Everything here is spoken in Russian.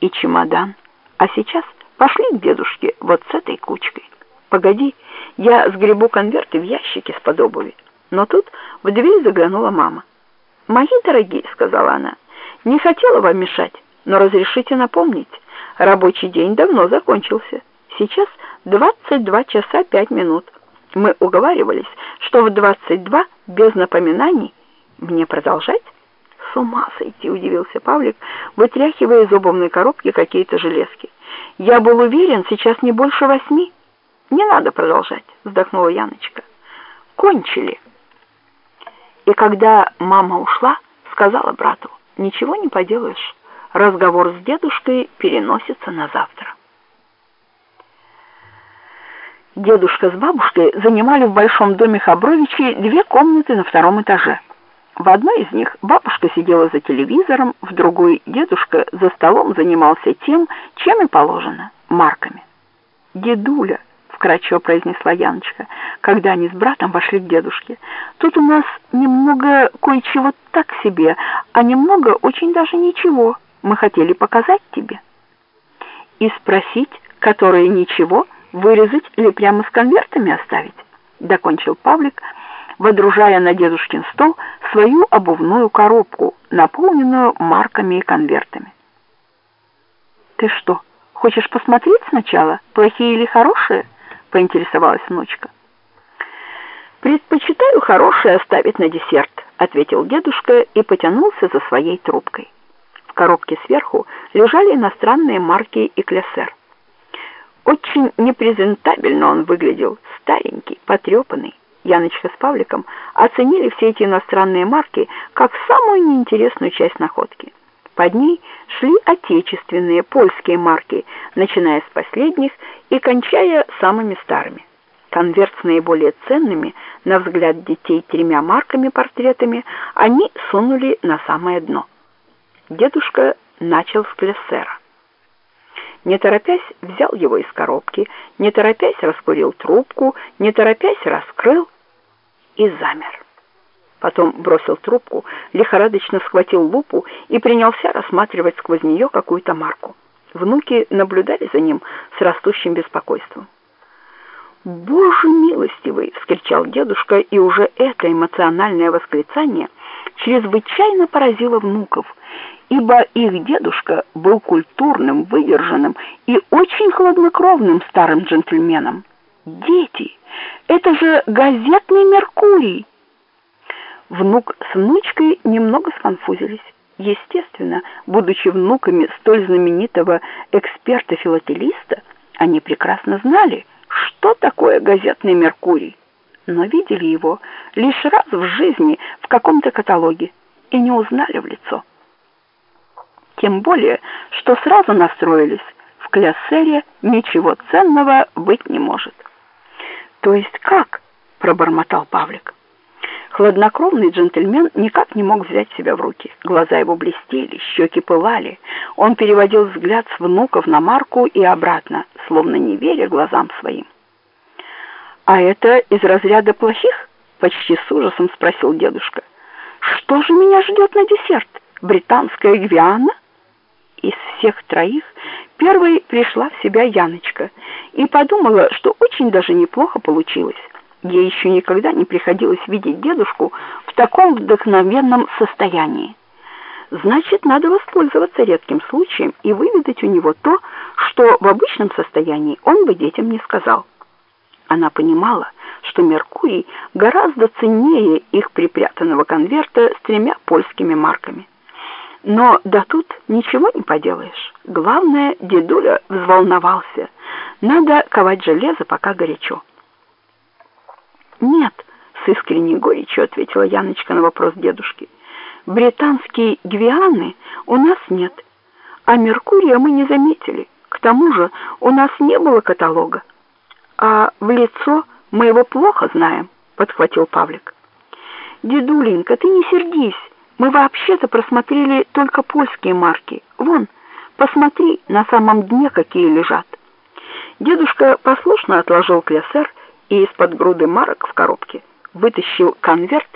и чемодан. А сейчас пошли к дедушке вот с этой кучкой. Погоди, я сгребу конверты в ящике с подобуви. Но тут в дверь заглянула мама. «Мои дорогие», — сказала она, — «не хотела вам мешать, но разрешите напомнить, рабочий день давно закончился. Сейчас 22 часа 5 минут. Мы уговаривались, что в 22 без напоминаний мне продолжать?» «С ума сойти!» — удивился Павлик, вытряхивая из обувной коробки какие-то железки. «Я был уверен, сейчас не больше восьми». «Не надо продолжать», — вздохнула Яночка. «Кончили». И когда мама ушла, сказала брату, «Ничего не поделаешь, разговор с дедушкой переносится на завтра». Дедушка с бабушкой занимали в большом доме Хабровичей две комнаты на втором этаже. В одной из них бабушка сидела за телевизором, в другой дедушка за столом занимался тем, чем и положено — марками. «Дедуля», — вкратчиво произнесла Яночка, когда они с братом вошли к дедушке, «тут у нас немного кое-чего так себе, а немного очень даже ничего. Мы хотели показать тебе». «И спросить, которые ничего, вырезать или прямо с конвертами оставить?» — докончил Павлик, — водружая на дедушкин стол свою обувную коробку, наполненную марками и конвертами. «Ты что, хочешь посмотреть сначала, плохие или хорошие?» — поинтересовалась внучка. «Предпочитаю хорошее оставить на десерт», — ответил дедушка и потянулся за своей трубкой. В коробке сверху лежали иностранные марки и клясер. Очень непрезентабельно он выглядел, старенький, потрепанный. Яночка с Павликом оценили все эти иностранные марки как самую неинтересную часть находки. Под ней шли отечественные польские марки, начиная с последних и кончая самыми старыми. Конверт с наиболее ценными, на взгляд детей, тремя марками-портретами, они сунули на самое дно. Дедушка начал с Клессера. Не торопясь, взял его из коробки, не торопясь, раскурил трубку, не торопясь, раскрыл и замер. Потом бросил трубку, лихорадочно схватил лупу и принялся рассматривать сквозь нее какую-то марку. Внуки наблюдали за ним с растущим беспокойством. «Боже милостивый!» — вскричал дедушка, и уже это эмоциональное восклицание чрезвычайно поразило внуков, ибо их дедушка был культурным, выдержанным и очень хладнокровным старым джентльменом. «Дети!» Это же газетный Меркурий. Внук с внучкой немного сконфузились. Естественно, будучи внуками столь знаменитого эксперта-филателиста, они прекрасно знали, что такое газетный Меркурий, но видели его лишь раз в жизни в каком-то каталоге и не узнали в лицо. Тем более, что сразу настроились, в Кляссере ничего ценного быть не может. «То есть как?» — пробормотал Павлик. Хладнокровный джентльмен никак не мог взять себя в руки. Глаза его блестели, щеки пылали. Он переводил взгляд с внуков на Марку и обратно, словно не веря глазам своим. «А это из разряда плохих?» — почти с ужасом спросил дедушка. «Что же меня ждет на десерт? Британская гвиана?» Из всех троих первой пришла в себя Яночка и подумала, что очень даже неплохо получилось. Ей еще никогда не приходилось видеть дедушку в таком вдохновенном состоянии. Значит, надо воспользоваться редким случаем и выведать у него то, что в обычном состоянии он бы детям не сказал. Она понимала, что Меркурий гораздо ценнее их припрятанного конверта с тремя польскими марками. Но да тут ничего не поделаешь. Главное, дедуля взволновался. Надо ковать железо, пока горячо. «Нет», — с искренней горечью ответила Яночка на вопрос дедушки. «Британские гвианы у нас нет, а Меркурия мы не заметили. К тому же у нас не было каталога. А в лицо мы его плохо знаем», — подхватил Павлик. «Дедуленька, ты не сердись». Мы вообще-то просмотрели только польские марки. Вон, посмотри, на самом дне какие лежат. Дедушка послушно отложил клясер и из-под груды марок в коробке вытащил конверт